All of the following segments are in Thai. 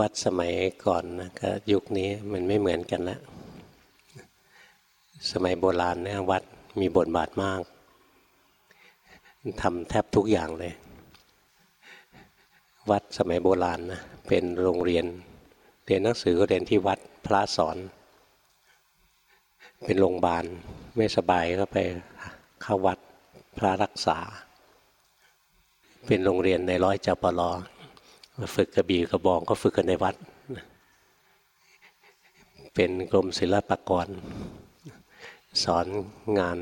วัดสมัยก่อนนะกับยุคนี้มันไม่เหมือนกันล้วสมัยโบราณเนี่ยวัดมีบทบาทมากทำแทบทุกอย่างเลย วัดสมัยโบราณนะเป็นโรงเรียน เรียนหนังสือก็เรียนที่วัดพระสอน เป็นโรงพยาบาลไม่สบายก็ไปเข้าวัดพระรักษา เป็นโรงเรียนในร้อยจปลอ ฝึกกระบี่กระบองก็ฝึกกันในวัด เป็นกรมศิลปากร สอนงาน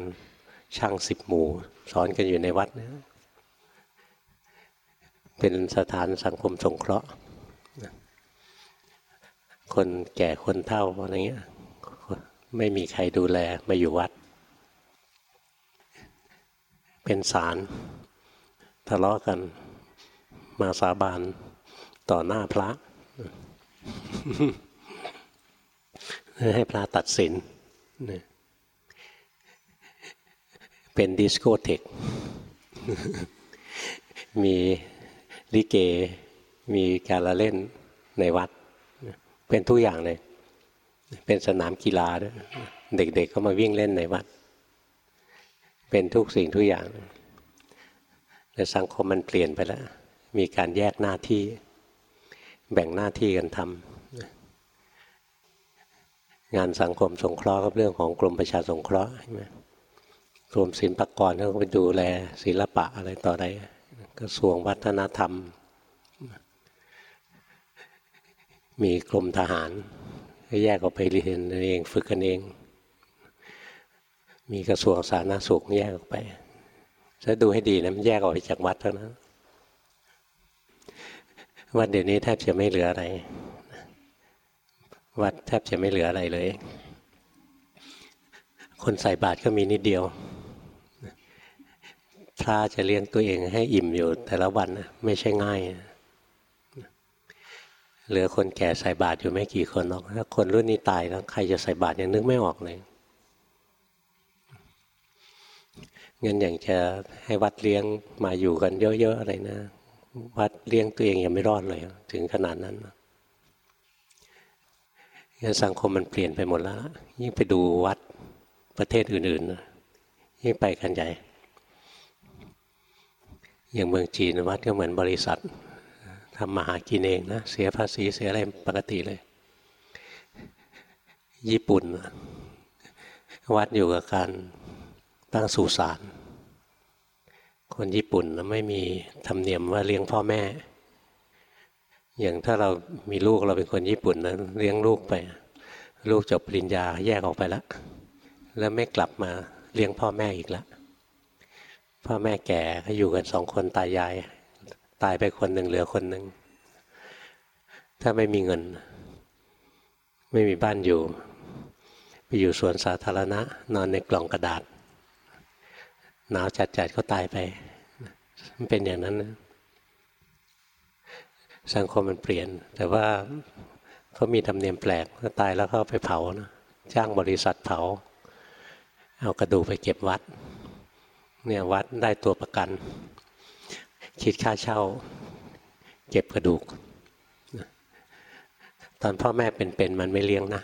ช่างสิบหมู่ สอนกันอยู่ในวัดนะเป็นสถานสังคมสงเคราะห์ คนแก่คนเฒ่าอะไรเงี้ยไม่มีใครดูแลมาอยู่วัด เป็นศาลทะเลาะกันมาสาบาน ต่อหน้าพระ ให้พระตัดสิน เป็นดิสโกเทกมีลิเก มีการละเล่นในวัด เป็นทุกอย่างเลย เป็นสนามกีฬาด้วยเด็กๆก็มาวิ่งเล่นในวัด เป็นทุกสิ่งทุกอย่างแต่สังคมมันเปลี่ยนไปแล้ว มีการแยกหน้าที่ แบ่งหน้าที่กันทำงานสังคมสงเคราะห์ก็เรื่องของกรมประชาสงเคราะห์ใช่ไหมกรมศิลปากรก็ไปดูแลศิลปะอะไรต่ออะไรกระทรวงวัฒนธรรม มีกรมทหารก็แยกออกไปเรียนเองฝึกกันเอง มีกระทรวงสาธารณสุขแยกออกไปจะดูให้ดีนะมันแยกออกไปจากวัดเท่านั้น วัดเดี๋ยวนี้แทบจะไม่เหลืออะไร วัดแทบจะไม่เหลืออะไรเลย คนใส่บาตรก็มีนิดเดียวพระจะเลี้ยงตัวเองให้อิ่มอยู่แต่ละวันไม่ใช่ง่ายเหลือคนแก่ใส่บาตรอยู่ไม่กี่คนหรอกถ้าคนรุ่นนี้ตายแล้วใครจะใส่บาตรยังนึกไม่ออกเลยเงินอย่างจะให้วัดเลี้ยงมาอยู่กันเยอะๆอะไรนะ วัดเลี้ยงตัวเองยังไม่รอดเลย ถึงขนาดนั้นงั้นสังคมมันเปลี่ยนไปหมดแล้ว ยิ่งไปดูวัดประเทศอื่นๆยิ่งไปกันใหญ่ อย่างเมืองจีนวัดก็เหมือนบริษัททำมาหากินเองนะเสียภาษีเสียอะไรปกติเลย ญี่ปุ่น วัดอยู่กับการตั้งสุสาน คนญี่ปุ่นไม่มีธรรมเนียมว่าเลี้ยงพ่อแม่ อย่างถ้าเรามีลูกเราเป็นคนญี่ปุ่นนะเลี้ยงลูกไป ลูกจบปริญญาแยกออกไปแล้วแล้วไม่กลับมาเลี้ยงพ่อแม่อีกแล้วพ่อแม่แก่ก็อยู่กันสองคนตายาย ตายไปคนหนึ่งเหลือคนหนึ่งถ้าไม่มีเงิน ไม่มีบ้านอยู่ ไปอยู่สวนสาธารณะ นอนในกล่องกระดาษ หนาวจัดๆก็ตายไป มันเป็นอย่างนั้นนะสังคมมันเปลี่ยน แต่ว่าเขามีธรรมเนียมแปลกตายแล้วเขาไปเผานะจ้างบริษัทเผา เอากระดูกไปเก็บวัด เนี่ยวัดได้ตัวประกัน คิดค่าเช่า เก็บกระดูก ตอนพ่อแม่เป็นๆมันไม่เลี้ยงนะ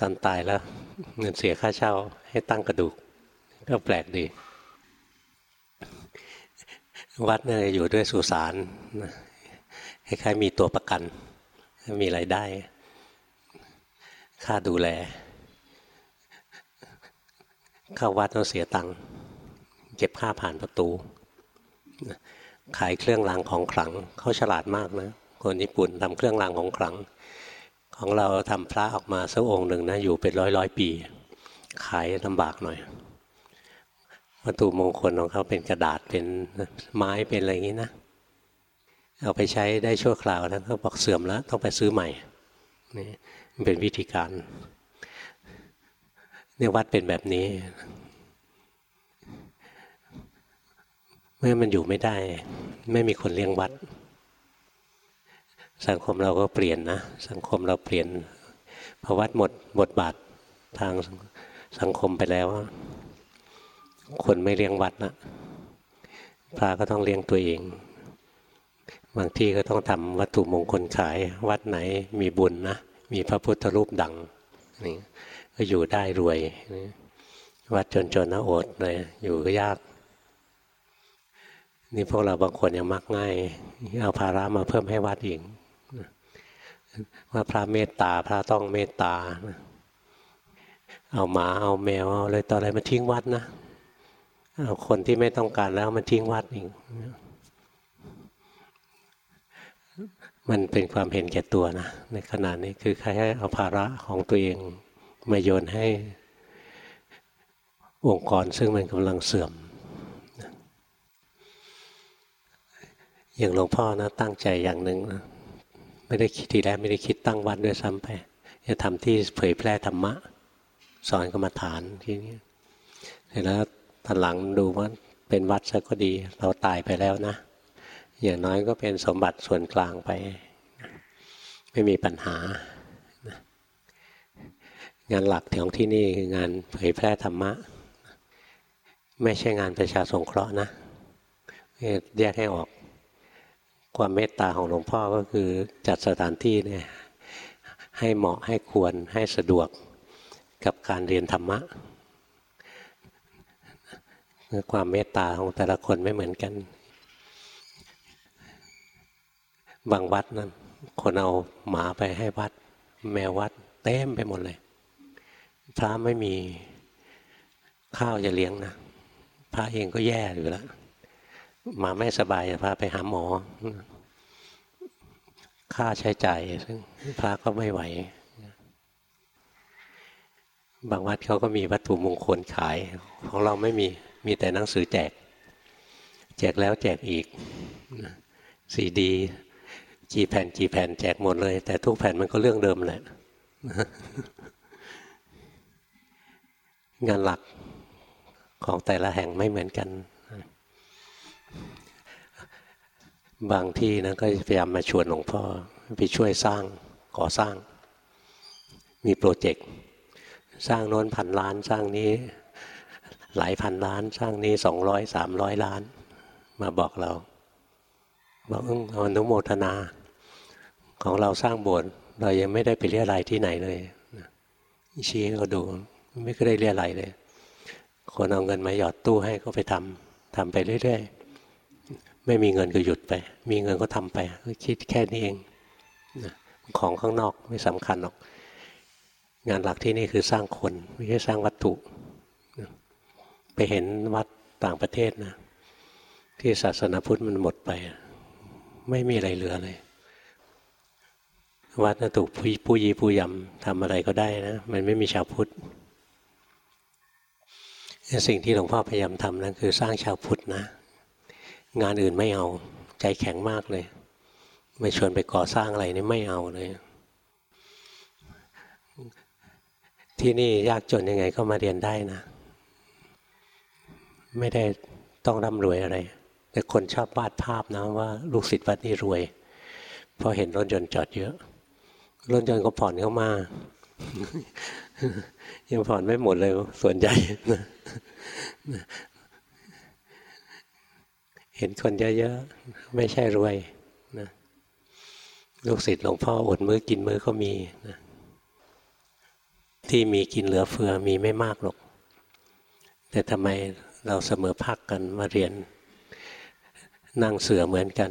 ตอนตายแล้วเงินเสียค่าเช่าให้ตั้งกระดูก ก็แปลกดี วัดเนี่ยอยู่ด้วยสุสานคล้ายๆมีตัวประกัน มีไรายได้ ค่าดูแลเข้าวัดต้องเสียตังค์เก็บค่าผ่านประตู ขายเครื่องรางของขลังเขาฉลาดมากนะ คนญี่ปุ่นทำเครื่องรางของขลัง ของเราทำพระออกมาสักองค์หนึ่งนะ อยู่เป็นร้อยร้อยปี ขายลำบากหน่อย วัตถุมงคลของเขาเป็นกระดาษเป็นไม้เป็นอะไรอย่างนี้นะ เอาไปใช้ได้ชั่วคราวแล้วเขาบอกเสื่อมแล้ว ต้องไปซื้อใหม่นี่มันเป็นวิธีการเนี่ยวัดเป็นแบบนี้เมื่อมันอยู่ไม่ได้ ไม่มีคนเลี้ยงวัด สังคมเราก็เปลี่ยนนะ สังคมเราเปลี่ยนพอวัดหมดบทบาททางสังคมไปแล้ว คนไม่เลี้ยงวัดนะพระก็ต้องเลี้ยงตัวเอง บางที่ก็ต้องทำวัตถุมงคลขาย วัดไหนมีบุญนะ มีพระพุทธรูปดังนี่ก็อยู่ได้รวย วัดจนๆนะอดเลย อยู่ก็ยาก นี่พวกเราบางคนยังมักง่าย เอาภาระมาเพิ่มให้วัดอีกว่าพระเมตตา พระต้องเมตตา เอาหมาเอาแมวเอาอะไรต่ออะไรมาทิ้งวัดนะ คนที่ไม่ต้องการแล้วมันทิ้งวัดเอีกมันเป็นความเห็นแก่ตัวนะ ในขณะนี้คือใครให้เอาภาระของตัวเองมาโยนให้องค์กรซึ่งมันกำลังเสื่อม อย่างหลวงพ่อนะตั้งใจอย่างหนึ่งนะไม่ได้คิดทีแรกไม่ได้คิดตั้งวัดด้วยซ้ำไปจะทำที่เผยแพร่ธรรมะ สอนกรรมฐานที่นี้เสร็จแล้ว ตอนหลังดูว่าเป็นวัดซะก็ดี เราตายไปแล้วนะ อย่างน้อยก็เป็นสมบัติส่วนกลางไป ไม่มีปัญหา งานหลักของที่นี่คืองานเผยแพร่ธรรมะ ไม่ใช่งานประชาสงเคราะห์นะแยกให้ออกความเมตตาของหลวงพ่อก็คือจัดสถานที่เนี่ยให้เหมาะให้ควรให้สะดวกกับการเรียนธรรมะ ความเมตตาของแต่ละคนไม่เหมือนกัน บางวัดนะคนเอาหมาไปให้วัด แมววัดเต็มไปหมดเลยพระไม่มีข้าวจะเลี้ยงนะพระเองก็แย่อยู่แล้วหมาไม่สบายพาไปหาหมอ ค่าใช้จ่ายซึ่งพระก็ไม่ไหว บางวัดเขาก็มีวัตถุมงคลขาย ของเราไม่มี มีแต่หนังสือแจก แจกแล้วแจกอีกซีดีกี่แผ่นกี่แผ่นแจกหมดเลย แต่ทุกแผ่นมันก็เรื่องเดิมแหละงานหลักของแต่ละแห่งไม่เหมือนกัน บางที่นะก็พยายามมาชวนหลวงพ่อไปช่วยสร้างก่อสร้าง มีโปรเจกต์ สร้างโน้นพันล้านสร้างนี้ หลายพันล้านสร้างนี้สองร้อยสามร้อยล้าน มาบอกเรา บอกเอออนุโมทนา ของเราสร้างโบสถ์เรายังไม่ได้ไปเรียรายที่ไหนเลยชี้เขาดูไม่เคยได้เรียอะไรเลย คนเอาเงินมาหยอดตู้ให้ก็ไปทำทำไปเรื่อยๆ ไม่มีเงินก็หยุดไป มีเงินก็ทำไปคิดแค่นี้เองของข้างนอกไม่สำคัญหรอก งานหลักที่นี่คือสร้างคนไม่ใช่สร้างวัตถุ ไปเห็นวัดต่างประเทศนะ ที่ศาสนาพุทธมันหมดไป ไม่มีอะไรเหลือเลย วัดนะถูกผู้ยีผู้ยำทำอะไรก็ได้นะ มันไม่มีชาวพุทธสิ่งที่หลวงพ่อพยายามทำนั่นคือสร้างชาวพุทธนะ งานอื่นไม่เอาใจแข็งมากเลยไม่ชวนไปก่อสร้างอะไรนี่ไม่เอาเลย ที่นี่ยากจนยังไงก็มาเรียนได้นะ ไม่ได้ต้องร่ำรวยอะไร แต่คนชอบวาดภาพนะว่าลูกศิษย์วัดนี่รวยเพราะเห็นรถยนต์จอดเยอะ รถยนต์ก็ผ่อนเข้ามายังผ่อนไม่หมดเลยส่วนใหญ่เห็นคนเยอะๆไม่ใช่รวยนะลูกศิษย์หลวงพ่ออดมื้อกินมื้อก็มีนะที่มีกินเหลือเฟือมีไม่มากหรอก แต่ทำไม เราเสมอพักกันมาเรียน นั่งเสือเหมือนกัน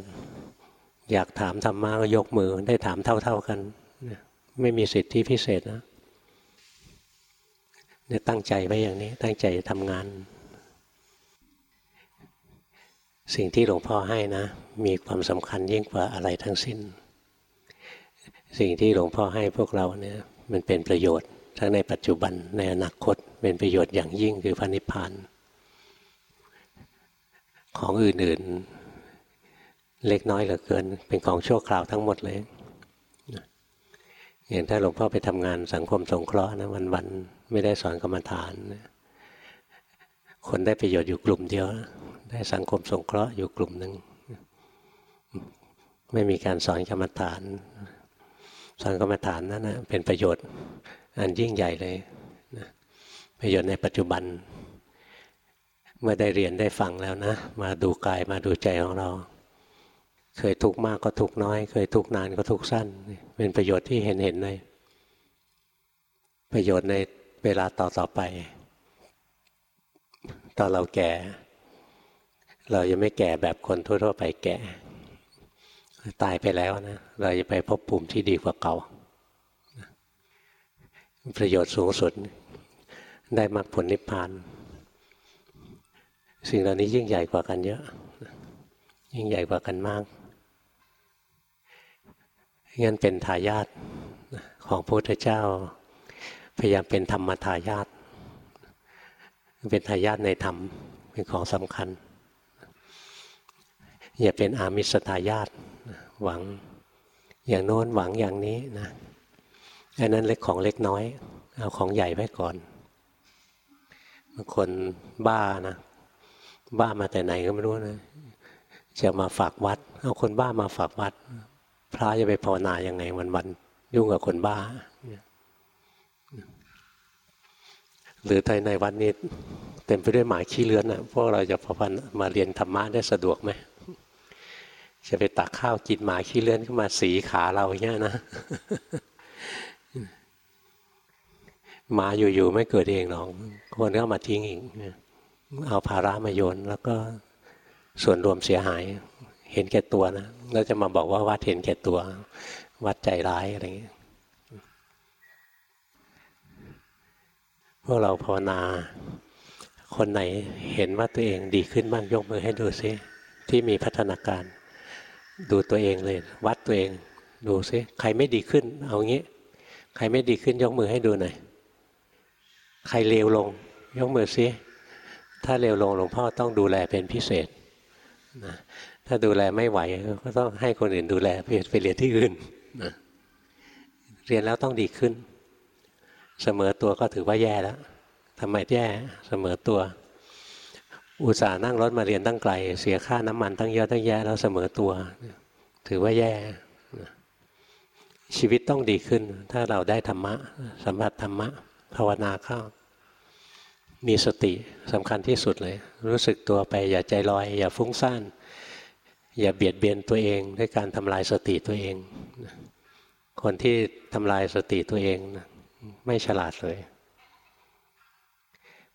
อยากถามธรรมะก็ยกมือได้ถามเท่า ๆกัน ไม่มีสิทธิพิเศษนะเนี่ยตั้งใจไว้อย่างนี้ ตั้งใจทำงาน สิ่งที่หลวงพ่อให้นะ มีความสำคัญยิ่งกว่าอะไรทั้งสิ้น สิ่งที่หลวงพ่อให้พวกเราเนี่ยมันเป็นประโยชน์ทั้งในปัจจุบันในอนาคตเป็นประโยชน์อย่างยิ่งคือพระนิพพาน ของอื่นๆ เล็กน้อยเหลือเกิน เป็นของชั่วคราวทั้งหมดเลยอย่างถ้าหลวงพ่อไปทำงานสังคมสงเคราะห์นะวันๆไม่ได้สอนกรรมฐาน คนได้ประโยชน์อยู่กลุ่มเดียว ได้สังคมสงเคราะห์อยู่กลุ่มหนึ่งไม่มีการสอนกรรมฐาน สอนกรรมฐานนั่นนะเป็นประโยชน์อันยิ่งใหญ่เลยนะประโยชน์ในปัจจุบัน เมื่อได้เรียนได้ฟังแล้วนะ มาดูกายมาดูใจของเรา เคยทุกข์มากก็ทุกข์น้อย เคยทุกข์นานก็ทุกข์สั้น เป็นประโยชน์ที่เห็นเห็นเลยประโยชน์ในเวลาต่อต่อไป ตอนเราแก่ เรายังไม่แก่แบบคนทั่วๆไปแก่ ตายไปแล้วนะ เราจะไปพบภูมิที่ดีกว่าเก่า ประโยชน์สูงสุดได้มรรคผลนิพพาน สิ่งเหล่านี้ยิ่งใหญ่กว่ากันเยอะ ยิ่งใหญ่กว่ากันมากงั้นเป็นทายาทของพระพุทธเจ้า พยายามเป็นธรรมทายาทเป็นทายาทในธรรมเป็นของสำคัญ อย่าเป็นอามิสทายาทหวังอย่างโน้นหวังอย่างนี้นะอันนั้นเล็กของเล็กน้อย เอาของใหญ่ไว้ก่อนบางคนบ้านะ บ้ามาแต่ไหนก็ไม่รู้นะจะมาฝากวัด เอาคนบ้ามาฝากวัด พระจะไปภาวนายังไงวันวันยุ่งกับคนบ้า หรือในวัดนี้เต็มไปด้วยหมาขี้เลื้อนอะพวกเราจะพอมาเรียนธรรมะได้สะดวกไหมจะไปตักข้าวกินหมาขี้เลื่อนขึ้นมาสีขาเราอย่างนี้นะหมาอยู่ๆไม่เกิดเองหรอกคนก็มาทิ้งอีกเเอาภาระมาโยนแล้วก็ส่วนรวมเสียหาย เห็นแก่ตัวนะแล้วจะมาบอกว่าวัดเห็นแก่ตัว วัดใจร้ายอะไรอย่างเงี้ยพวกเราภาวนา คนไหนเห็นว่าตัวเองดีขึ้นบ้างยกมือให้ดูซิที่มีพัฒนาการ ดูตัวเองเลย วัดตัวเอง ดูซิใครไม่ดีขึ้น เอางี้ ใครไม่ดีขึ้นยกมือให้ดูหน่อยใครเลวลง ยกมือซิ ถ้าเลวลงหลวงพ่อต้องดูแลเป็นพิเศษนะถ้าดูแลไม่ไหวก็ต้องให้คนอื่นดูแลไปไปเรียนที่อื่นนะเรียนแล้วต้องดีขึ้น เสมอตัวก็ถือว่าแย่แล้วทำไมแย่เสมอตัว อุตส่าห์นั่งรถมาเรียนตั้งไกล เสียค่าน้ำมันตั้งเยอะตั้งแย่แล้วเสมอตัว ถือว่าแย่ชีวิตต้องดีขึ้น ถ้าเราได้ธรรมะสัมผัสธรรมะภาวนาเข้า มีสติสำคัญที่สุดเลย รู้สึกตัวไปอย่าใจลอย อย่าฟุ้งซ่านอย่าเบียดเบียนตัวเองด้วยการทำลายสติตัวเอง คนที่ทำลายสติตัวเองไม่ฉลาดเลย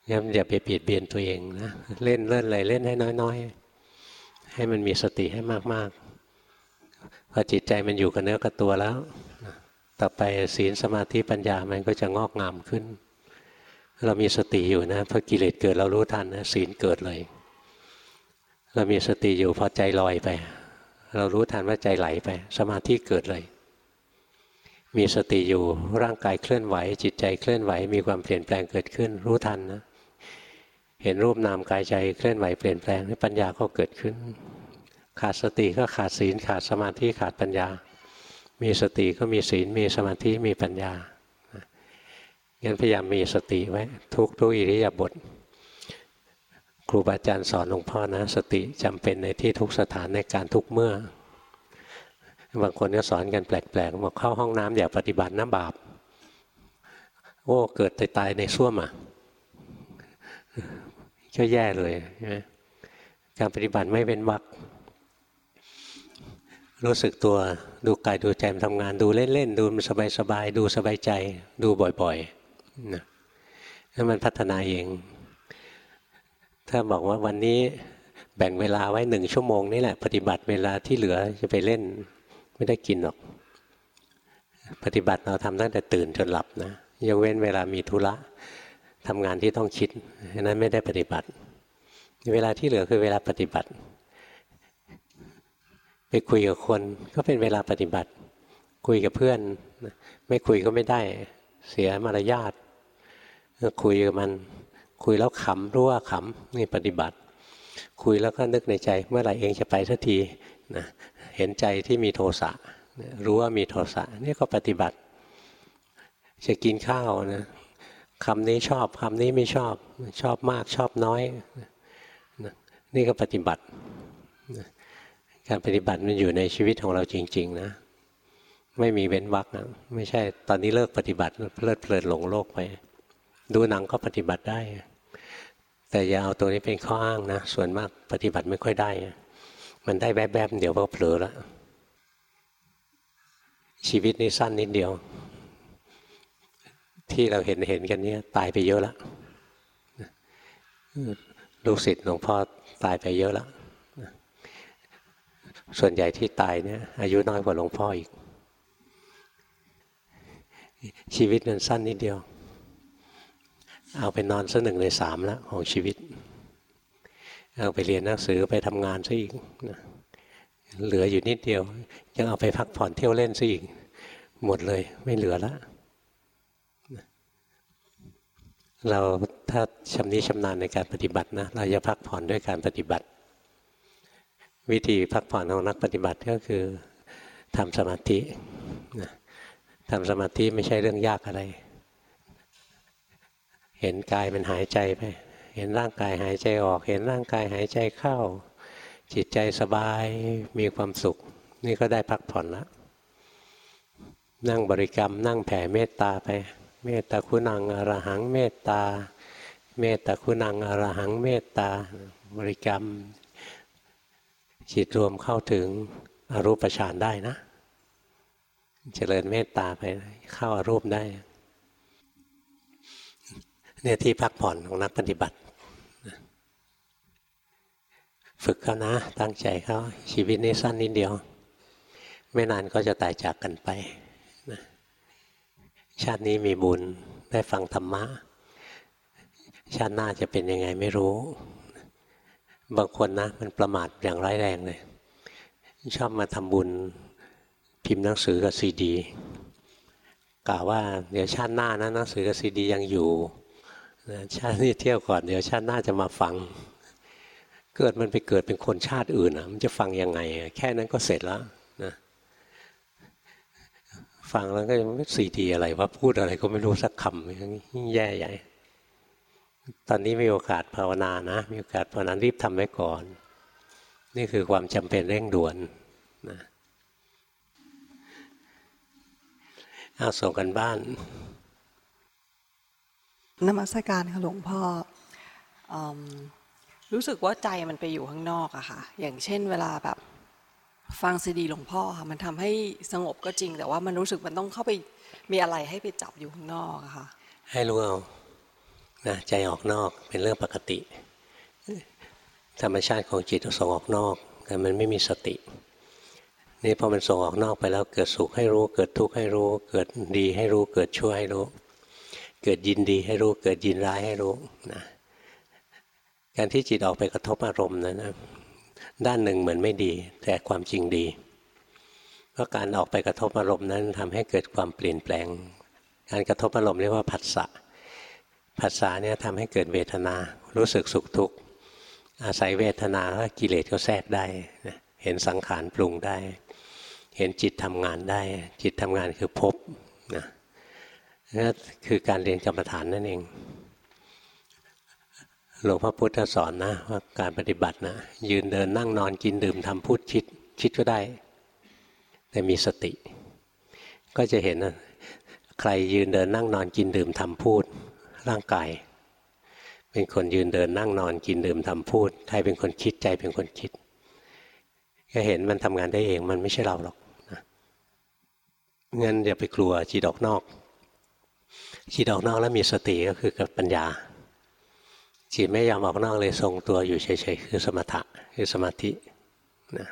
งั้นอย่าไปเบียดเบียนตัวเองนะเล่นเล่นอะไรเล่นให้น้อย ๆ ให้มันมีสติให้มากๆพอจิตใจมันอยู่กับเนื้อกับตัวแล้ว ต่อไปศีลสมาธิปัญญามันก็จะงอกงามขึ้น เรามีสติอยู่นะพอกิเลสเกิดเรารู้ทันนะศีลเกิดเลย เรามีสติอยู่พอใจลอยไป เรารู้ทันว่าใจไหลไป สมาธิเกิดเลย มีสติอยู่ร่างกายเคลื่อนไหว จิตใจเคลื่อนไหว มีความเปลี่ยนแปลงเกิดขึ้น รู้ทันนะเห็นรูปนามกายใจเคลื่อนไหวเปลี่ยนแปลงปัญญาก็เกิดขึ้น ขาดสติก็ขาดศีลขาดสมาธิขาดปัญญา มีสติก็มีศีลมีสมาธิมีปัญญา งั้นพยายามมีสติไว้ทุกทุกอิริยาบถครูบาอาจารย์สอนหลวงพ่อนะ สติจำเป็นในที่ทุกสถานในการทุกเมื่อ บางคนก็สอนกันแปลกๆบอกเข้าห้องน้ำอย่าปฏิบัติน้ำบาปโอ้เกิดตายในส้วมอะก็แย่เลยใช่ไหมการปฏิบัติไม่เป็นวักรู้สึกตัวดูกายดูใจมันทำงานดูเล่นๆ ดูมันสบายๆ ดูสบายใจ ดูบ่อยๆ นะแล้วมันพัฒนาเอง ถ้าบอกว่าวันนี้แบ่งเวลาไว้หนึ่งชั่วโมงนี่แหละ ปฏิบัติเวลาที่เหลือจะไปเล่นไม่ได้กินหรอก ปฏิบัติเราทำตั้งแต่ตื่นจนหลับนะยกเว้นเวลามีธุระทำงานที่ต้องคิดนั้นไม่ได้ปฏิบัติ เวลาที่เหลือคือเวลาปฏิบัติ ไปคุยกับคนก็เป็นเวลาปฏิบัติ คุยกับเพื่อน ไม่คุยก็ไม่ได้ เสียมารยาท คุยกับมัน คุยแล้วขำรู้ว่าขำนี่ปฏิบัติ คุยแล้วก็นึกในใจ เมื่อไหร่เองจะไปสักทีนะเห็นใจที่มีโทสะรู้ว่ามีโทสะนี่ก็ปฏิบัติ จะกินข้าวนะคำนี้ชอบคำนี้ไม่ชอบชอบมากชอบน้อย นี่ก็ปฏิบัติ การปฏิบัติมันอยู่ในชีวิตของเราจริง ๆ นะ ไม่มีเว้นวรรคนะไม่ใช่ตอนนี้เลิกปฏิบัติเพลิดเพลินหลงโลกไป ดูหนังก็ปฏิบัติได้ แต่อย่าเอาตัวนี้เป็นข้ออ้างนะ ส่วนมากปฏิบัติไม่ค่อยได้ มันได้แวบๆเดี๋ยวก็เผลอแล้วชีวิตนี้สั้นนิดเดียว ที่เราเห็นเห็นกันนี้ตายไปเยอะแล้วลูกศิษย์หลวงพ่อตายไปเยอะแล้วส่วนใหญ่ที่ตายเนี่ย อายุน้อยกว่าหลวงพ่ออีก ชีวิตมันสั้นนิดเดียว เอาไปนอนสักหนึ่งในสามแล้วของชีวิต เอาไปเรียนหนังสือไปทำงานซะอีกเหลืออยู่นิดเดียว ยังเอาไปพักผ่อนเที่ยวเล่นซะอีก หมดเลยไม่เหลือล้วเราถ้าชำนิชำนาญในการปฏิบัตินะเราจะพักผ่อนด้วยการปฏิบัติ วิธีพักผ่อนของนักปฏิบัติก็คือทำสมาธิทำสมาธิไม่ใช่เรื่องยากอะไร เห็นกายมันหายใจไป เห็นร่างกายหายใจออก เห็นร่างกายหายใจเข้า จิตใจสบายมีความสุข นี่ก็ได้พักผ่อนแล้วนั่งบริกรรมนั่งแผ่เมตตาไป เมตตาคุณังอรหังเมตตา เมตตาคุณังอรหังเมตตา บริกรรม จิตรวมเข้าถึงอรูปฌานได้นะ เจริญเมตตาไปเข้าอารูปได้ เนี่ยที่พักผ่อนของนักปฏิบัติ ฝึกเขานะ ตั้งใจเขาชีวิตนี้สั้นนิดเดียว ไม่นานก็จะตายจากกันไปชาตินี้มีบุญได้ฟังธรรมะ ชาติหน้าจะเป็นยังไงไม่รู้ บางคนนะ มันประมาทอย่างร้ายแรงเลย ชอบมาทำบุญพิมพ์หนังสือกับซีดีกล่าวว่าเดี๋ยวชาติหน้านะหนังสือกับซีดียังอยู่ ชาตินี้เที่ยวก่อนเดี๋ยวชาติหน้าจะมาฟัง เกิดมันไปเกิดเป็นคนชาติอื่นอะมันจะฟังยังไง แค่นั้นก็เสร็จแล้วนะฟังแล้วก็ยังไม่สีดีอะไรว่าพูดอะไรก็ไม่รู้สักคำยิ่งแย่ใหญ่ ตอนนี้มีโอกาสภาวนานะ มีโอกาสภาวนารีบทำไว้ก่อน นี่คือความจำเป็นเร่งด่วนนะเอาส่งกันบ้าน นมัสการค่ะหลวงพ่ออรู้สึกว่าใจมันไปอยู่ข้างนอกอะค่ะ อย่างเช่น เวลาแบบฟังซีดีหลวงพ่อค่ะ มันทำให้สงบก็จริง แต่ว่ามันรู้สึกมันต้องเข้าไปมีอะไรให้ไปจับอยู่ข้างนอกอะค่ะ ให้รู้เอานะใจออกนอกเป็นเรื่องปกติ ธรรมชาติของจิตส่งออกนอก แต่มันไม่มีสติ นี่พอมันส่งออกนอกไปแล้วเกิดสุขให้รู้ เกิดทุกข์ให้รู้ เกิดดีให้รู้ เกิดชั่วให้รู้ เกิดยินดีให้รู้เกิดยินร้ายให้รู้นะการที่จิตออกไปกระทบอารมณ์นั้นนะด้านหนึ่งเหมือนไม่ดี แต่ความจริงดี เพราะการออกไปกระทบอารมณ์นั้นทำให้เกิดความเปลี่ยนแปลง การกระทบอารมณ์เรียกว่าผัสสะผัสสะเนี่ยทำให้เกิดเวทนารู้สึกสุขทุกข์อาศัยเวทนาก็กิเลสก็แทรกได้เห็นสังขารปรุงได้ เห็นจิตทำงานได้ จิตทำงานคือพบ นั่นคือการเรียนกรรมฐานนั่นเอง หลวงพ่อพุทธสอนนะว่าการปฏิบัตินะยืนเดินนั่งนอนกินดื่มทำพูดคิดคิดก็ได้ แต่มีสติ ก็จะเห็นนะใครยืนเดินนั่งนอนกินดื่มทำพูดร่างกาย เป็นคนยืนเดินนั่งนอนกินดื่มทำพูดใครเป็นคนคิดใจเป็นคนคิด ก็เห็นมันทำงานได้เองมันไม่ใช่เราหรอกนะงั้นอย่าไปกลัวจิตออกนอก จิตออกนอกแล้วมีสติก็คือกับปัญญา จิตไม่ยอมออกนอกเลยทรงตัวอยู่เฉยๆคือสมถะคือสมาธินะ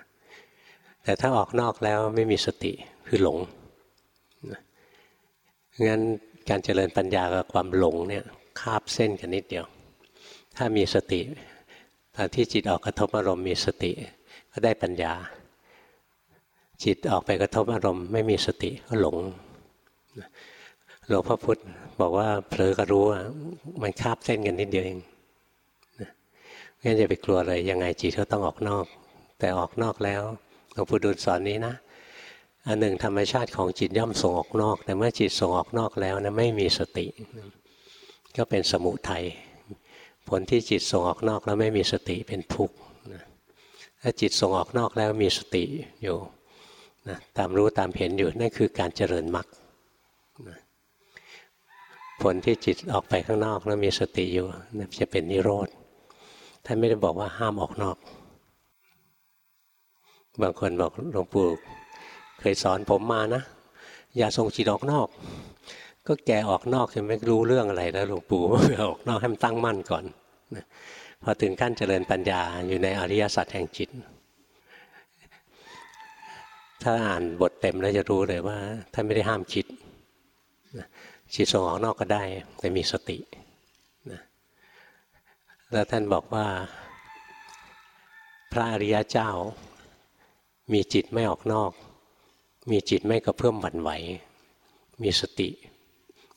แต่ถ้าออกนอกแล้วไม่มีสติคือหลงนะงั้นการเจริญปัญญากับความหลงเนี่ยคาบเส้นกันนิดเดียว ถ้ามีสติตอนที่จิตออกกระทบอารมณ์มีสติ ก็ได้ปัญญา จิตออกไปกระทบอารมณ์ ไม่มีสติก็หลง หลวงพ่อพุธบอกว่าเผลอก็รู้มันคาบเส้นกันนิดเดียวเองงั้นอย่าไปกลัวเลยยังไงจิตก็ต้องออกนอก แต่ออกนอกแล้วหลวงปู่ดูลสอนนี้นะอันหนึ่งธรรมชาติของจิตย่อมส่งออกนอก แต่เมื่อจิตส่งออกนอกแล้วนะไม่มีสติ ก็เป็นสมุทัยผลที่จิตส่งออกนอกแล้วไม่มีสติเป็นทุกข์ถ้าจิตส่งออกนอกแล้วมีสติอยู่นะตามรู้ตามเห็นอยู่นั่นคือการเจริญมรรค ผลที่จิตออกไปข้างนอกแล้วมีสติอยู่จะเป็นนิโรธท่านไม่ได้บอกว่าห้ามออกนอก บางคนบอกหลวงปู่เคยสอนผมมานะ อย่าส่งจิตออกนอก ก็แกออกนอกจะไม่รู้เรื่องอะไรแล้วหลวงปู่ออกนอกให้มันตั้งมั่นก่อนพอถึงขั้นเจริญปัญญาอยู่ในอริยสัจแห่งจิต ถ้าอ่านบทเต็มแล้วจะรู้เลยว่าท่านไม่ได้ห้ามคิด จิตส่งออกนอกก็ได้ แต่มีสติแล้วท่านบอกว่า พระอริยเจ้า มีจิตไม่ออกนอก มีจิตไม่กระเพื่อมหวั่นไหว มีสติ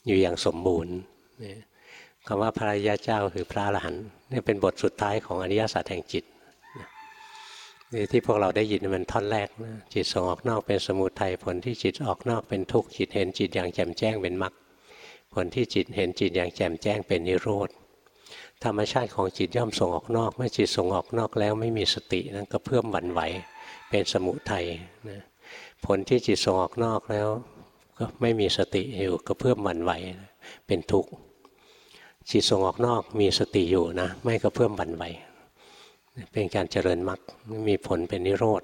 อยู่อย่างสมบูรณ์คำว่าพระอริยเจ้าคือพระอรหันต์นี่เป็นบทสุดท้ายของอริยสัจแห่งจิตนี่ที่พวกเราได้ยินมันท่อนแรกนะจิตส่งออกนอกเป็นสมุทัยผลที่จิตออกนอกเป็นทุกข์จิตเห็นจิตอย่างแจ่มแจ้งเป็นมรรค ผลที่จิตเห็นจิตอย่างแจ่มแจ้งเป็นนิโรธธรรมชาติของจิตย่อมส่งออกนอก เมื่อจิตส่งออกนอกแล้วไม่มีสตินั้นก็เพิ่มหวั่นไหวเป็นสมุทัยนะผลที่จิตส่งออกนอกแล้ว ก็ไม่มีสติอยู่ก็เพิ่มหวั่นไหวเป็นทุกข์จิตส่งออกนอกมีสติอยู่นะ ไม่ก็เพิ่มหวั่นไหวเป็นการเจริญมรรคมีผลเป็นนิโรธ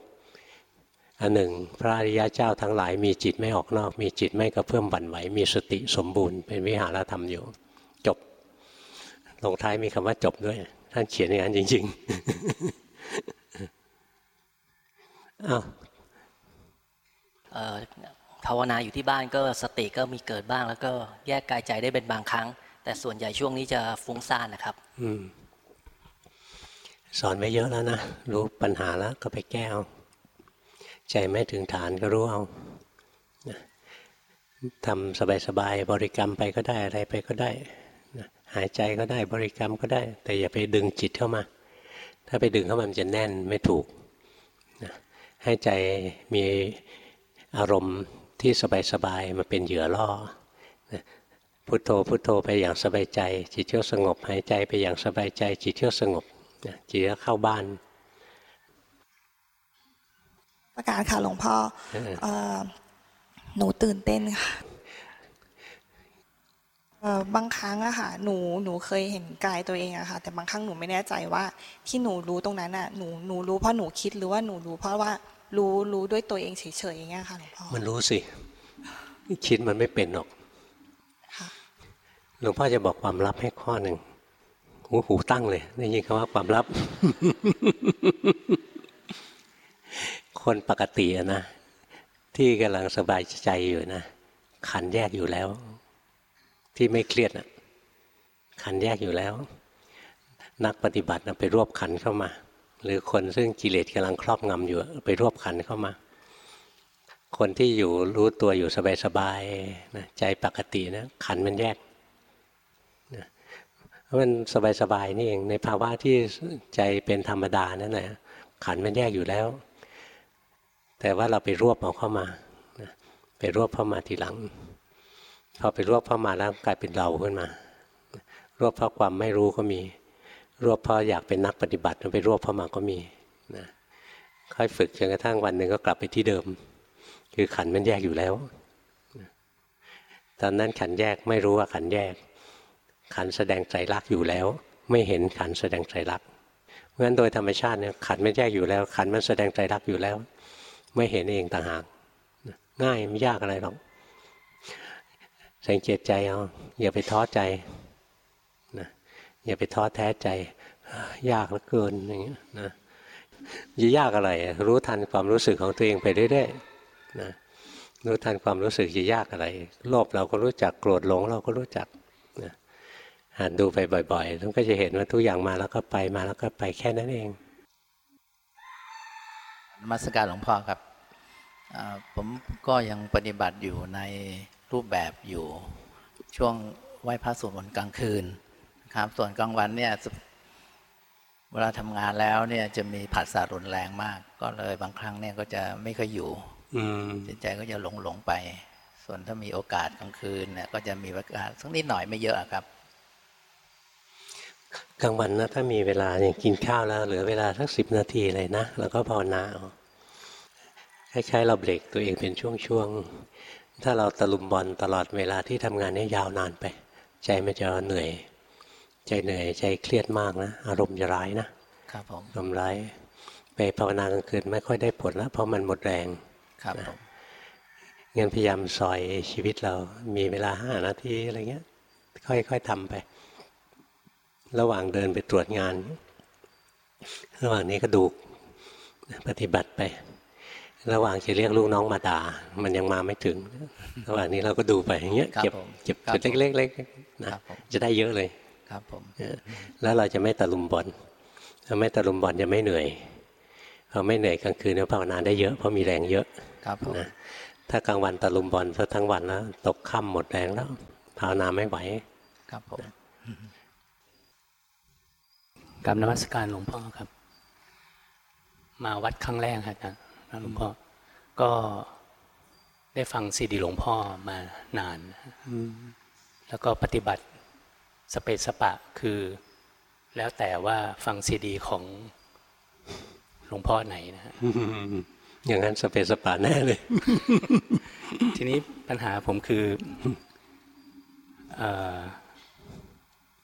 อันหนึ่ง พระอริยเจ้าทั้งหลายมีจิตไม่ออกนอก มีจิตไม่กระเพื่อมบั่นไหว มีสติสมบูรณ์เป็นวิหารธรรมอยู่ จบ ลงท้ายมีคำว่าจบด้วย ท่านเขียนอย่างนั้นจริงๆอ้าวภาวนาอยู่ที่บ้านก็สติก็มีเกิดบ้าง แล้วก็แยกกายใจได้เป็นบางครั้ง แต่ส่วนใหญ่ช่วงนี้จะฟุ้งซ่านนะครับ อืมสอนไว้เยอะแล้วนะ รู้ปัญหาแล้วก็ไปแก้เอา ใจไม่ถึงฐานก็รู้เอาทำสบายๆบริกรรมไปก็ได้อะไรไปก็ได้หายใจก็ได้บริกรรมก็ได้ แต่อย่าไปดึงจิตเข้ามา ถ้าไปดึงเข้ามามันจะแน่นไม่ถูกให้ใจมีอารมณ์ที่สบายๆมาเป็นเหยื่อล่อพุโทโธพุโทโธไปอย่างสบายใจ จิตเที่ยวสงบ หายใจไปอย่างสบายใจ จิตเที่ยวสงบจิตก็เข้าบ้าน ประกาศค่ะหลวงพ่อหนูตื่นเต้นค่ะบางครั้งอะค่ะหนูหนูเคยเห็นกายตัวเองอะค่ะแต่บางครั้งหนูไม่แน่ใจว่า ที่หนูรู้ตรงนั้นอะหนูหนูรู้เพราะหนูคิดหรือว่าหนูรู้เพราะว่ารู้รู้ด้วยตัวเองเฉยๆอย่างเงี้ยค่ะหลวงพ่อมันรู้สิคิดมันไม่เป็นหรอกหลวงพ่อจะบอกความลับให้ข้อหนึ่งหูหูตั้งเลยได้ยินคำว่าความลับ คนปกตินะที่กำลังสบายใจอยู่นะขันแยกอยู่แล้ว ที่ไม่เครียดนะขันแยกอยู่แล้ว นักปฏิบัตินะไปรวบขันเข้ามา หรือคนซึ่งกิเลสกำลังครอบงำอยู่ไปรวบขันเข้ามา คนที่อยู่รู้ตัวอยู่สบายๆนะใจปกตินะขันมันแยกนะมันสบายๆนี่เองในภาวะที่ใจเป็นธรรมดานั่นแหละขันมันแยกอยู่แล้ว แต่ว่าเราไปรวบเอาเข้ามาไปรวบเข้ามาทีหลัง พอไปรวบเข้ามาแล้วกลายเป็นเราขึ้นมา รวบเพราะความไม่รู้ก็มี รวบเพราะอยากเป็นนักปฏิบัติไปรวบเข้ามาก็มีนะค่อยฝึกจนกระทั่งวันหนึ่งก็กลับไปที่เดิม คือขันมันแยกอยู่แล้ว ตอนนั้นขันแยกไม่รู้ว่าขันแยก ขันแสดงใจรักอยู่แล้ว ไม่เห็นขันแสดงใจรักเพราะฉะนั้นโดยธรรมชาติเนี่ยขันมันแยกอยู่แล้ว ขันมันแสดงใจรักอยู่แล้ว ไม่เห็นเองต่างหากง่ายไม่ยากอะไรหรอกสังเกตใจเอาอย่าไปท้อใจนะอย่าไปท้อแท้ใจ ยากเหลือเกินอย่างเงี้ยนะจะยากอะไร รู้ทันความรู้สึกของตัวเองไปเรื่อยๆนะรู้ทันความรู้สึกจะยากอะไร โลภเราก็รู้จักโกรธหลงเราก็รู้จักนะหัดดูไปบ่อยๆท่านก็จะเห็นว่าทุกอย่างมาแล้วก็ไปมาแล้วก็ไปแค่นั้นเองมัสการหลวงพ่อครับ ผมก็ยังปฏิบัติอยู่ในรูปแบบอยู่ช่วงไหว้พระสวดมนต์กลางคืนครับส่วนกลางวันเนี่ยเวลาทำงานแล้วเนี่ยจะมีผัสสะรุนแรงมาก ก็เลยบางครั้งเนี่ยก็จะไม่ค่อยอยู่จิตใจก็จะหลงหลงไป ส่วนถ้ามีโอกาสกลางคืนเนี่ยก็จะมีโอกาสสักนิดหน่อยไม่เยอะครับกลางวันนะถ้ามีเวลาอย่างกินข้าวแล้วเหลือเวลาสักสิบนาทีเลยนะ แล้วก็ภาวนา คล้ายๆเราเบรกตัวเองเป็นช่วงๆ ถ้าเราตะลุมบอลตลอดเวลาที่ทำงานนี้ยาวนานไป ใจมันจะเหนื่อย ใจเหนื่อยใจเครียดมากนะ อารมณ์จะร้ายนะครับผมอารมณ์ร้ายไปภาวนากลางคืนไม่ค่อยได้ผลแล้ว เพราะมันหมดแรงครับผมงั้นพยายามซอยชีวิตเรามีเวลาห้านาทีอะไรเงี้ย ค่อยๆทำไป ระหว่างเดินไปตรวจงาน ระหว่างนี้ก็ดูปฏิบัติไป ระหว่างจะเรียกลูกน้องมาด่ามันยังมาไม่ถึง ระหว่างนี้เราก็ดูไปอย่างเงี้ยครับเก็บผมเก็บครับจุดเล็กๆๆนะครับผมจะได้เยอะเลยครับผมเออแล้วเราจะไม่ตะลุมบอลถ้าไม่ตะลุมบอลจะไม่เหนื่อยพอไม่เหนื่อยกลางคืนเนี่ยภาวนาได้เยอะเพราะมีแรงเยอะครับผมนะถ้ากลางวันตะลุมบอลซะทั้งวันแล้วตกค่ำหมดแรงแล้ว ภาวนาไม่ไหวครับผมกับนมัสการหลวงพ่อครับ มาวัดครั้งแรกครับนะ หลวงพ่อก็ได้ฟังซีดีหลวงพ่อมานานแล้วก็ปฏิบัติสเปซสปะคือ แล้วแต่ว่าฟังซีดีของหลวงพ่อไหนนะฮะอย่างนั้นสเปซสปาแน่เลย ทีนี้ปัญหาผมคือเออ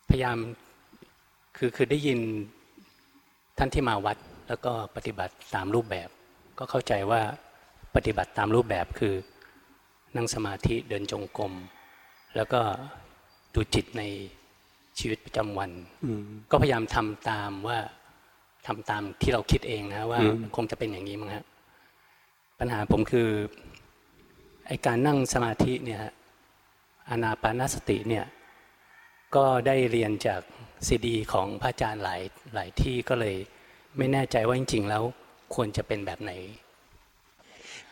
พยายามคือคือได้ยินท่านที่มาวัด แล้วก็ปฏิบัติตามรูปแบบ ก็เข้าใจว่าปฏิบัติตามรูปแบบคือ นั่งสมาธิเดินจงกรมแล้วก็ดูจิตในชีวิตประจำวันก็พยายามทำตามว่าทำตามที่เราคิดเองนะว่าอืมคงจะเป็นอย่างนี้มั้งฮะปัญหาผมคือไอการนั่งสมาธิเนี่ยฮะอานาปานสติเนี่ยก็ได้เรียนจากซีดี ของพระอาจารย์หลายหลายที่ก็เลย ไม่แน่ใจว่าจริงๆแล้ว ควรจะเป็นแบบไหน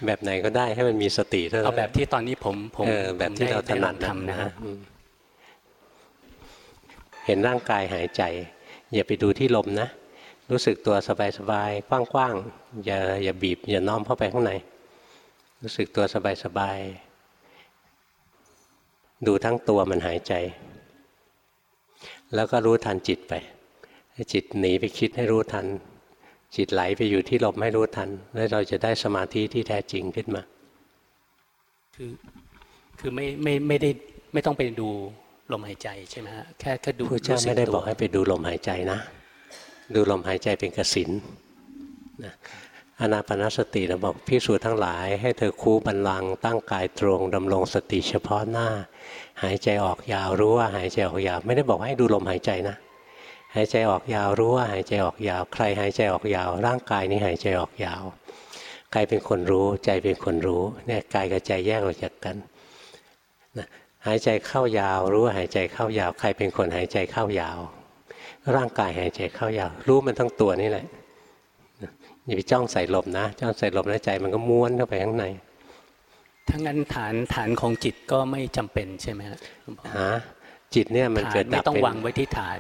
แบบไหนก็ได้ให้มันมีสติเท่านั้นเอาแบบที่ตอนนี้ผมผมเออแบบที่ผมเราถนัดไลองทำนะฮะอืมเห็นร่างกายหายใจ อย่าไปดูที่ลมนะ รู้สึกตัวสบายๆกว้างๆอย่าอย่าบีบ อย่าน้อมเข้าไปข้างใน รู้สึกตัวสบายๆดูทั้งตัวมันหายใจ แล้วก็รู้ทันจิตไปให้จิตหนีไปคิดให้รู้ทัน จิตไหลไปอยู่ที่ลมให้รู้ทัน แล้วเราจะได้สมาธิที่แท้จริงขึ้นมา คือคือไม่ไม่ไม่ได้ไม่ต้องไปดูลมหายใจใช่ไหมฮะแค่แค่ดูพระเจ้าสึไม่ได้ตัวบอกให้ไปดูลมหายใจนะ ดูลมหายใจเป็นกสินนะอนาปนสติเราบอกพิสูจน์ทั้งหลาย ให้เธอคูบันลังก์ตั้งกายตรงดำรงสติเฉพาะหน้า หายใจออกยาวรู้ว่าหายใจออกยาว ไม่ได้บอกให้ดูลมหายใจนะ หายใจออกยาวรู้ว่าหายใจออกยาว ใครหายใจออกยาว ร่างกายนี้หายใจออกยาวกายเป็นคนรู้ใจเป็นคนรู้เนี่ยกายกับใจแยกออกจากกันนะหายใจเข้ายาว รู้ว่าหายใจเข้ายาว ใครเป็นคนหายใจเข้ายาว ร่างกายหายใจเข้ายาว รู้มันทั้งตัวนี่แหละอย่าไปจ้องใส่ลมนะจ้องใส่ลมแล้วใจมันก็ม้วนเข้าไปข้างในถ้างั้นฐานฐานของจิตก็ไม่จำเป็นใช่ไหมฮะหลวงพ่อหาจิตเนี่ยมันฐาเกินดไม่ดับต้องเป็นวางไว้ที่ฐาน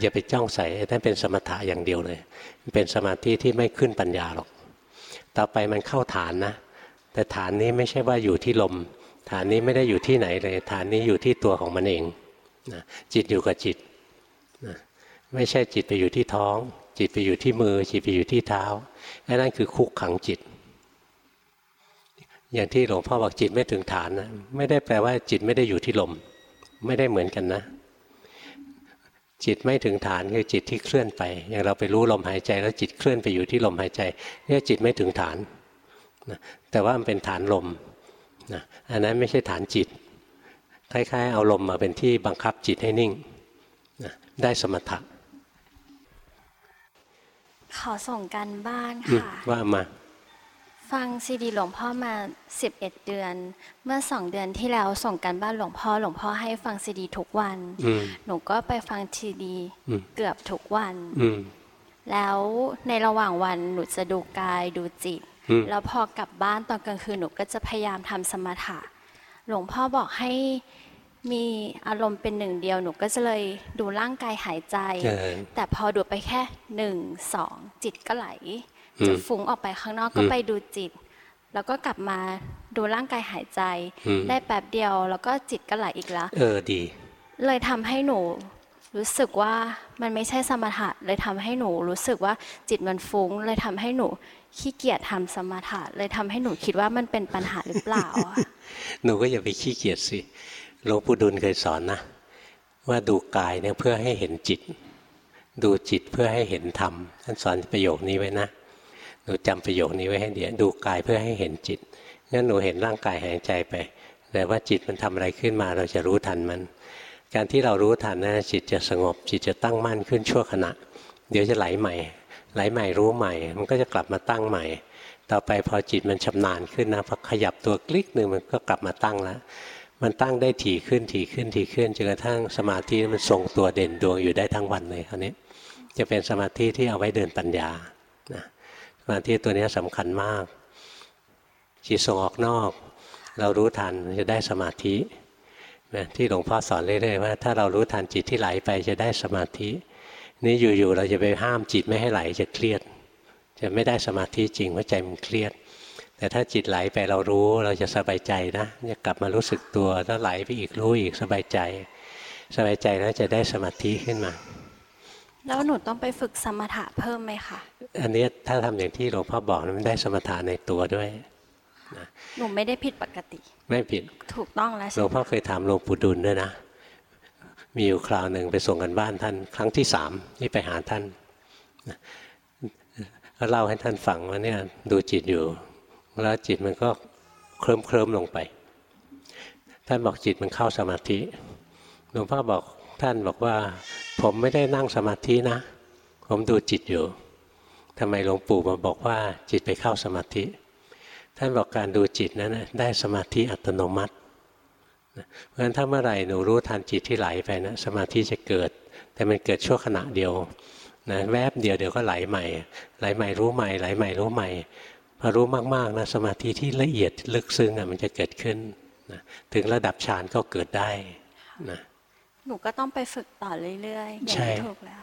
อย่าไปจ้องใส่นั่นเป็นสมถะอย่างเดียวเลย เป็นสมาธิที่ไม่ขึ้นปัญญาหรอก ต่อไปมันเข้าฐานนะ แต่ฐานนี้ไม่ใช่ว่าอยู่ที่ลม ฐานนี้ไม่ได้อยู่ที่ไหนเลย ฐานนี้อยู่ที่ตัวของมันเองนะจิตอยู่กับจิตนะไม่ใช่จิตไปอยู่ที่ท้อง จิตไปอยู่ที่มือ จิตไปอยู่ที่เท้าไอ้นั่นคือคุกขังจิต อย่างที่หลวงพ่อบอกจิตไม่ถึงฐานนะไม่ได้แปลว่าจิตไม่ได้อยู่ที่ลม ไม่ได้เหมือนกันนะ จิตไม่ถึงฐานคือจิตที่เคลื่อนไป อย่างเราไปรู้ลมหายใจแล้วจิตเคลื่อนไปอยู่ที่ลมหายใจเนี่ยจิตไม่ถึงฐานนะแต่ว่ามันเป็นฐานลมนะอันนั้นไม่ใช่ฐานจิต คล้ายๆ เอาลมมาเป็นที่บังคับจิตให้นิ่งนะได้สมถะขอส่งกันบ้านอืมค่ะว่ามา ฟังซีดีหลวงพ่อมา 11 เดือน เมื่อสองเดือนที่แล้วส่งกันบ้านหลวงพ่อหลวงพ่อให้ฟังซีดีทุกวันอืมหนูก็ไปฟังซีดีอืมเกือบทุกวันอืมแล้วในระหว่างวันหนูจะดูกายดูจิตอืมแล้วพอกลับบ้านตอนกลางคืนหนูก็จะพยายามทำสมถะ หลวงพ่อบอกให้มีอารมณ์เป็นหนึ่งเดียวหนูก็จะเลยดูร่างกายหายใจเออแต่พอดูไปแค่หนึ่งสองจิตก็ไหลอืม จะฟุ้งออกไปข้างนอกก็อืมไปดูจิต แล้วก็กลับมาดูร่างกายหายใจอืมได้แป๊บเดียว แล้วก็จิตก็ไหลอีกแล้วเออดี เลยทำให้หนูรู้สึกว่ามันไม่ใช่สมถะเลยทำให้หนูรู้สึกว่าจิตมันฟุ้ง เลยทำให้หนูขี้เกียจทำสมถะเลยทำให้หนูคิดว่ามันเป็นปัญหาหรือเปล่าอะหนูก็อย่าไปขี้เกียจสิหลวงปู่ดุลเคยสอนนะ ว่าดูกายเนี่ยเพื่อให้เห็นจิต ดูจิตเพื่อให้เห็นธรรมท่านสอนประโยคนี้ไว้นะ หนูจำประโยคนี้ไว้ให้ดีดูกายเพื่อให้เห็นจิตงั้นหนูเห็นร่างกายหายใจไป แต่ว่าจิตมันทำอะไรขึ้นมาเราจะรู้ทันมัน การที่เรารู้ทันนะจิตจะสงบ จิตจะตั้งมั่นขึ้นชั่วขณะ เดี๋ยวจะไหลใหม่ ไหลใหม่รู้ใหม่ มันก็จะกลับมาตั้งใหม่ ต่อไปพอจิตมันชำนาญขึ้นนะพอขยับตัวคลิกหนึ่งมันก็กลับมาตั้งแล้วมันตั้งได้ถี่ขึ้นถี่ขึ้นถี่ขึ้นจนกระทั่งสมาธิมันทรงตัวเด่นดวงอยู่ได้ทั้งวันเลยคราวนี้จะเป็นสมาธิที่เอาไว้เดินปัญญา สมาธิตัวนี้สำคัญมาก จิตส่งออกนอก เรารู้ทันจะได้สมาธินะที่หลวงพ่อสอนเรื่อยๆว่าถ้าเรารู้ทันจิตที่ไหลไปจะได้สมาธิ นี่อยู่ๆเราจะไปห้ามจิตไม่ให้ไหลจะเครียด จะไม่ได้สมาธิจริงเพราะใจมันเครียด แต่ถ้าจิตไหลไปเรารู้เราจะสบายใจนะจะกลับมารู้สึกตัวแล้วไหลไปอีกรู้อีกสบายใจ สบายใจแล้วจะได้สมาธิขึ้นมา แล้วหนูต้องไปฝึกสมถะเพิ่มไหมคะ อันนี้ถ้าทำอย่างที่หลวงพ่อบอกนะมันได้สมถะในตัวด้วยหนูไม่ได้ผิดปกติ ไม่ผิด ถูกต้องแล้วหลใช่วงไหมพ่อเคยถามหลวงปู่ดุลด้วยนะ มีอยู่คราวหนึ่งไปส่งกันบ้านท่าน ครั้งที่สามนี่ไปหาท่านก็เล่าให้ท่านฟังว่าเนี่ยดูจิตอยู่ แล้วจิตมันก็เคลิ้มเคลิ้มลงไป ท่านบอกจิตมันเข้าสมาธิหลวงพ่อบอก ท่านบอกว่า ผมไม่ได้นั่งสมาธินะ ผมดูจิตอยู่ทำไมหลวงปู่มาบอกว่าจิตไปเข้าสมาธิ ท่านบอกการดูจิตนั้นได้สมาธิอัตโนมัติเพราะฉะนั้นถ้าเมื่อไหร่หนูรู้ทันจิตที่ไหลไปนะสมาธิจะเกิด แต่มันเกิดชั่วขณะเดียวนะแวบเดียวเดี๋ยวก็ไหลใหม่ ไหลใหม่รู้ใหม่ไหลใหม่รู้ใหม่พอรู้มากๆนะสมาธิที่ละเอียดลึกซึ้งอะมันจะเกิดขึ้นนะถึงระดับฌานก็เกิดได้นะ หนูก็ต้องไปฝึกต่อเรื่อยๆอย่างใช่ที่ถูกแล้ว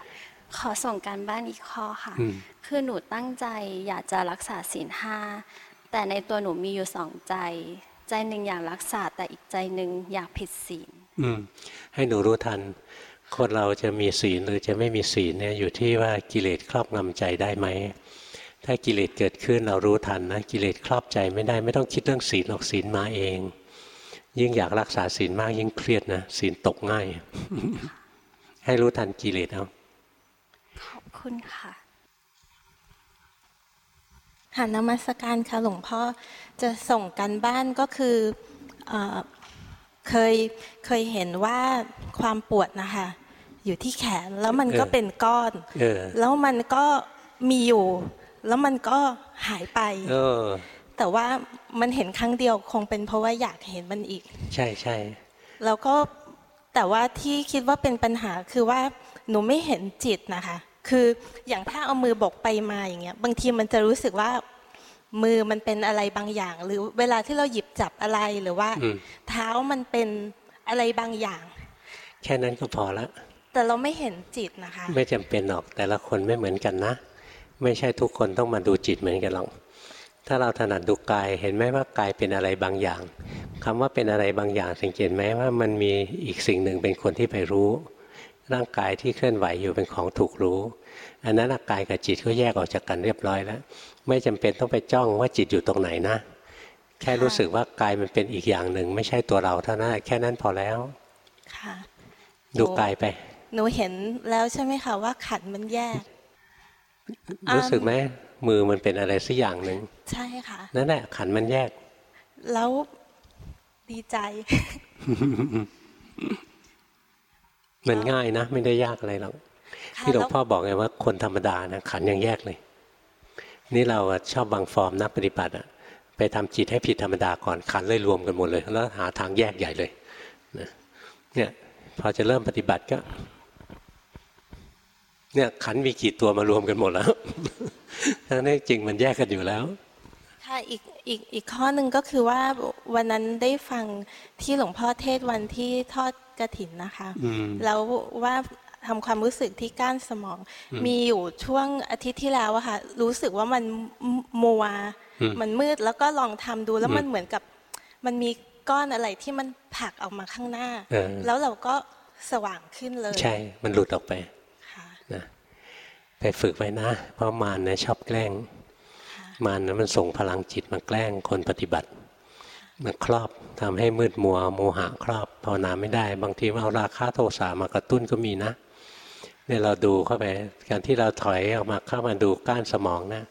ขอส่งการบ้านอีกข้อค่ะอืมคือหนูตั้งใจอยากจะรักษาศีลห้าแต่ในตัวหนูมีอยู่สองใจ ใจหนึ่งอยากรักษาแต่อีกใจหนึ่งอยากผิดศีลอืมให้หนูรู้ทัน คนเราจะมีศีลหรือจะไม่มีศีลเนี่ยอยู่ที่ว่ากิเลสครอบงำใจได้ไหมถ้ากิเลสเกิดขึ้นเรารู้ทันนะกิเลสครอบใจไม่ได้ไม่ต้องคิดเรื่องศีลหรอกศีลมาเอง ยิ่งอยากรักษาศีลมากยิ่งเครียดนะศีลตกง่าย ให้รู้ทันกิเลสเอาขอบคุณค่ะหันนมัสการค่ะหลวงพ่อจะส่งกันบ้านก็คือเออเคยเคยเห็นว่าความปวดนะคะอยู่ที่แขนแล้วมันก็เป็นก้อนเออแล้วมันก็มีอยู่ แล้วมันก็หายไปเออ แต่ว่ามันเห็นครั้งเดียวคงเป็นเพราะว่าอยากเห็นมันอีก ใช่ใช่แล้วก็แต่ว่าที่คิดว่าเป็นปัญหาคือว่าหนูไม่เห็นจิตนะคะ คืออย่างถ้าเอามือบกไปมาอย่างเงี้ยบางทีมันจะรู้สึกว่ามือมันเป็นอะไรบางอย่าง หรือเวลาที่เราหยิบจับอะไรหรือว่าอืมเท้ามันเป็นอะไรบางอย่าง แค่นั้นก็พอละแต่เราไม่เห็นจิตนะคะ ไม่จำเป็นหรอกแต่ละคนไม่เหมือนกันนะ ไม่ใช่ทุกคนต้องมาดูจิตเหมือนกันหรอก ถ้าเราถนัดดูกายเห็นไหมว่ากายเป็นอะไรบางอย่างคำว่าเป็นอะไรบางอย่างสังเกตไหมว่ามันมีอีกสิ่งหนึ่งเป็นคนที่ไปรู้ ร่างกายที่เคลื่อนไหวอยู่เป็นของถูกรู้ อันนั้นกายกับจิตก็แยกออกจากกันเรียบร้อยแล้ว ไม่จำเป็นต้องไปจ้องว่าจิตอยู่ตรงไหนนะ แค่รู้สึกว่ากายมันเป็นอีกอย่างหนึ่ง ไม่ใช่ตัวเราเท่านั้นแค่นั้นพอแล้วค่ะดูกายไป หนูเห็นแล้วใช่ไหมคะว่าขันธ์มันแยกอ่ารู้รู้สึกไหม มือมันเป็นอะไรสักอย่างหนึ่งใช่ค่ะนั่นแหละขันมันแยก แล้วดีใจ มันง่ายนะ ไม่ได้ยากอะไรหรอกค่ะที่หลวงแพ่อบอกไงว่าคนธรรมดานะขันยังแยกเลย นี่เราอะชอบบางฟอร์มนักปฏิบัติอะไปทำจิตให้ผิดธรรมดาก่อนขันเลยรวมกันหมดเลย แล้วหาทางแยกใหญ่เลยนะเนี่ยพอจะเริ่มปฏิบัติก็ เนี่ยขันมีกี่ตัวมารวมกันหมดแล้วทั้งนี้จริงมันแยกกันอยู่แล้วค่ะอีกอีกอีกข้อหนึ่งก็คือว่าวันนั้นได้ฟังที่หลวงพ่อเทศน์วันที่ทอดกระถินนะคะอืมแล้วว่าทำความรู้สึกที่ก้านสมอง มีอยู่ช่วงอาทิตย์ที่แล้วอะค่ะ รู้สึกว่ามันมัวอืมมันมืดแล้วก็ลองทำดูแล้วอืมมันเหมือนกับ มันมีก้อนอะไรที่มันผลักออกมาข้างหน้าเออแล้วเราก็สว่างขึ้นเลย ใช่ มันหลุดออกไปค่ะนะ ไปฝึกไว้นะ เพราะมารนะชอบแกล้งค่ะมารนะมันส่งพลังจิตมาแกล้งคนปฏิบัติมันครอบทำให้มืดมัวโมหะครอบภาวนาไม่ได้ บางทีมันเอาราคะโทสะมากระตุ้นก็มีนะเนี่ยเราดูเข้าไปการที่เราถอยออกมาเข้ามาดูก้านสมองนะ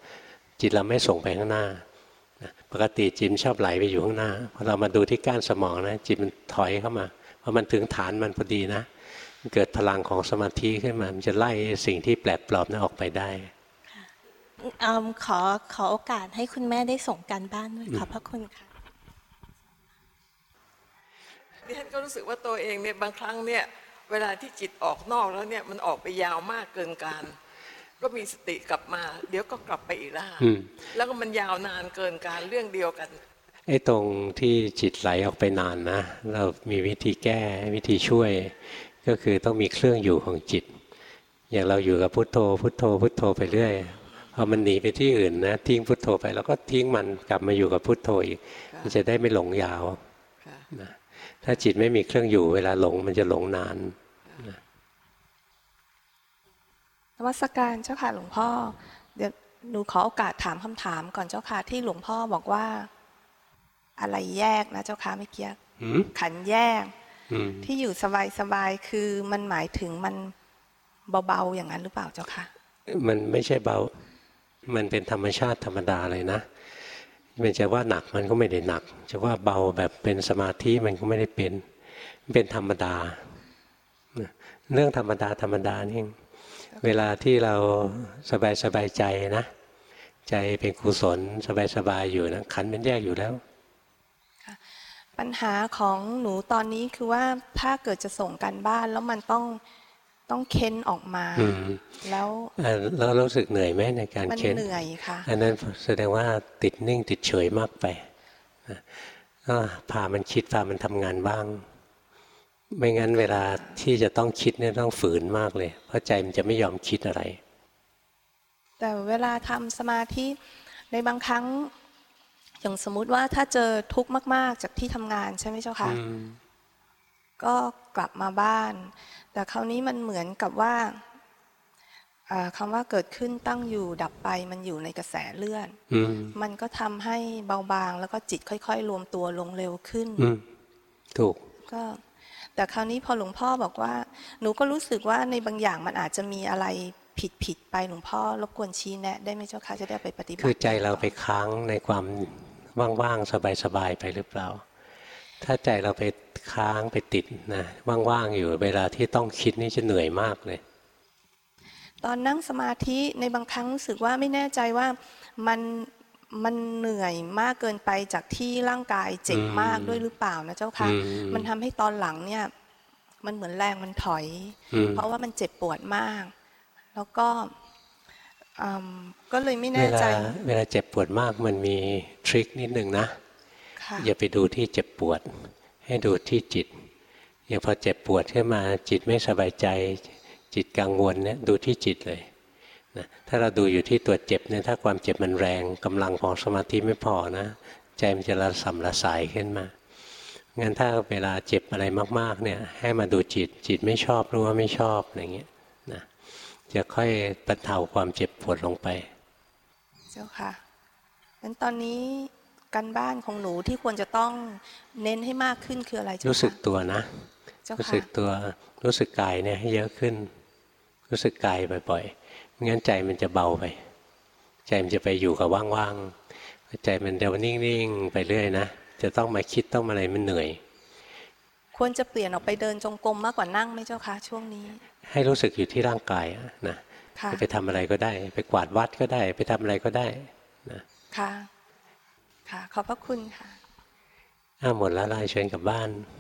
จิตเราไม่ส่งไปข้างหน้านะปกติจิตชอบไหลไปอยู่ข้างหน้าพอเรามาดูที่ก้านสมองนะจิตมันถอยเข้ามาพอมันถึงฐานมันพอดีนะ เกิดพลังของสมาธิขึ้นมา มันจะไล่สิ่งที่แปลกปลอมนั้นออกไปได้อมขอขอโอกาสให้คุณแม่ได้ส่งการบ้านด้วยขอบพระคุณค่ะดิฉันก็รู้สึกว่าตัวเองเนี่ยบางครั้งเนี่ยเวลาที่จิตออกนอกแล้วเนี่ยมันออกไปยาวมากเกินการ ก็มีสติกลับมา เดี๋ยวก็กลับไปอีกแล้วอืมแล้วก็มันยาวนานเกินการเรื่องเดียวกันไอ้ตรงที่จิตไหลออกไปนานนะ เรามีวิธีแก้วิธีช่วย ก็คือต้องมีเครื่องอยู่ของจิต อย่างเราอยู่กับพุทโธ พุทโธ พุทโธไปเรื่อยพอมันหนีไปที่อื่นนะทิ้งพุทโธไป แล้วก็ทิ้งมันกลับมาอยู่กับพุทโธอีกค่ะมันจะได้ไม่หลงยาวค่ะนะถ้าจิตไม่มีเครื่องอยู่เวลาหลงมันจะหลงนานนวัสการเจ้าค่ะหลวงพ่อ เดี๋ยวหนูขอโอกาสถามคำถามก่อนเจ้าค่ะที่หลวงพ่อบอกว่า อะไรแยกนะเจ้าค่ะเมื่อกี้หืมขันแยกอืม ที่อยู่สบายๆคือมันหมายถึงมันเบาๆอย่างนั้นหรือเปล่าเจ้าค่ะ มันไม่ใช่เบา มันเป็นธรรมชาติธรรมดาเลยนะมันจะว่าหนักมันก็ไม่ได้หนัก จะว่าเบาแบบเป็นสมาธิมันก็ไม่ได้เป็นมันเป็นธรรมดา เรื่องธรรมดาธรรมดานี่เองเวลาที่เราสบายสบายใจนะ ใจเป็นกุศลสบายสบายอยู่นะขันธ์มันแยกอยู่แล้ว ปัญหาของหนูตอนนี้คือว่าถ้าเกิดจะส่งกันบ้านแล้วมันต้องต้องเค้นออกมาอืมแล้วเอ่อแล้วรู้สึกเหนื่อยไหมในการมันเค้นเหนื่อยค่ะอันนั้นแสดงว่าติดนิ่งติดเฉยมากไปนะก็พามันคิดพามันทำงานบ้าง ไม่งั้นเวลาที่จะต้องคิดเนี่ยต้องฝืนมากเลย เพราะใจมันจะไม่ยอมคิดอะไร แต่เวลาทำสมาธิในบางครั้ง อย่างสมมุติว่าถ้าเจอทุกข์มาก ๆ จากที่ทำงานใช่ไหมเจ้าค่ะอืมก็กลับมาบ้าน แต่คราวนี้มันเหมือนกับว่าอ่าคำว่าเกิดขึ้นตั้งอยู่ดับไปมันอยู่ในกระแสเลือดอืมมันก็ทำให้เบาบาง แล้วก็จิตค่อยๆ รวมตัวลงเร็วขึ้นอืมถูกก็แต่คราวนี้พอหลวงพ่อบอกว่า หนูก็รู้สึกว่าในบางอย่างมันอาจจะมีอะไรผิดผิดๆไปหลวงพ่อรบกวนชี้แนะ ได้ไหมเจ้าคะจะได้เอาไปปฏิบัติคือใจเราไปค้างในความ ว่างๆสบายๆไปหรือเปล่า ถ้าใจเราไปค้างไปติดนะว่างๆอยู่เวลาที่ต้องคิดนี่จะเหนื่อยมากเลย ตอนนั่งสมาธิในบางครั้งรู้สึกว่าไม่แน่ใจว่ามันมันเหนื่อยมากเกินไปจากที่ร่างกายเจ็บอืมมากด้วยหรือเปล่านะเจ้าค่ะอืมมันทำให้ตอนหลังเนี่ย มันเหมือนแรงมันถอยอืมเพราะว่ามันเจ็บปวดมาก แล้วก็อืม ก็เลยไม่เวแน่ลาใจ เวลาเจ็บปวดมากมันมีทริคนิดหนึ่งนะค่ะอย่าไปดูที่เจ็บปวด ให้ดูที่จิต อย่างพอเจ็บปวดขึ้นมาจิตไม่สบายใจ จิตกังวลเนี่ยดูที่จิตเลยนะถ้าเราดูอยู่ที่ตัวเจ็บเนี่ยถ้าความเจ็บมันแรงกำลังของสมาธิไม่พอนะ ใจมันจะระส่ำระสายขึ้นมางั้นถ้าเวลาเจ็บอะไรมากๆเนี่ยให้มาดูจิตจิตไม่ชอบรู้ว่าไม่ชอบอย่างเงี้ยนะ จะค่อยบรรเทาความเจ็บปวดลงไป เจ้าค่ะงั้นตอนนี้การบ้านของหนูที่ควรจะต้องเน้นให้มากขึ้นคืออะไรเจ้าค่ะรู้สึกตัวนะเจ้ารู้ค่ะสึกตัวรู้สึกกายเนี่ยให้เยอะขึ้น รู้สึกกายบ่อยๆไม่งั้นใจมันจะเบาไป ใจมันจะไปอยู่กับว่างๆใจมันเดี๋ยวนิ่งๆไปเรื่อยนะจะต้องมาคิดต้องมาอะไรมันเหนื่อย ควรจะเปลี่ยนออกไปเดินจงกรมมากกว่านั่งไหมเจ้าคะช่วงนี้ ให้รู้สึกอยู่ที่ร่างกายอะนะค่ะจะไปทำอะไรก็ได้ ไปกวาดวัดก็ได้ ไปทำอะไรก็ได้นะค่ะค่ะขอบพระคุณค่ะอ้าวหมดแล้วลายเชิญกลับบ้านค